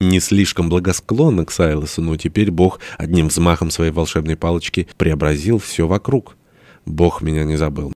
не слишком благосклонно к Сайлосу, но теперь Бог одним взмахом своей волшебной палочки преобразил все вокруг. Бог меня не забыл.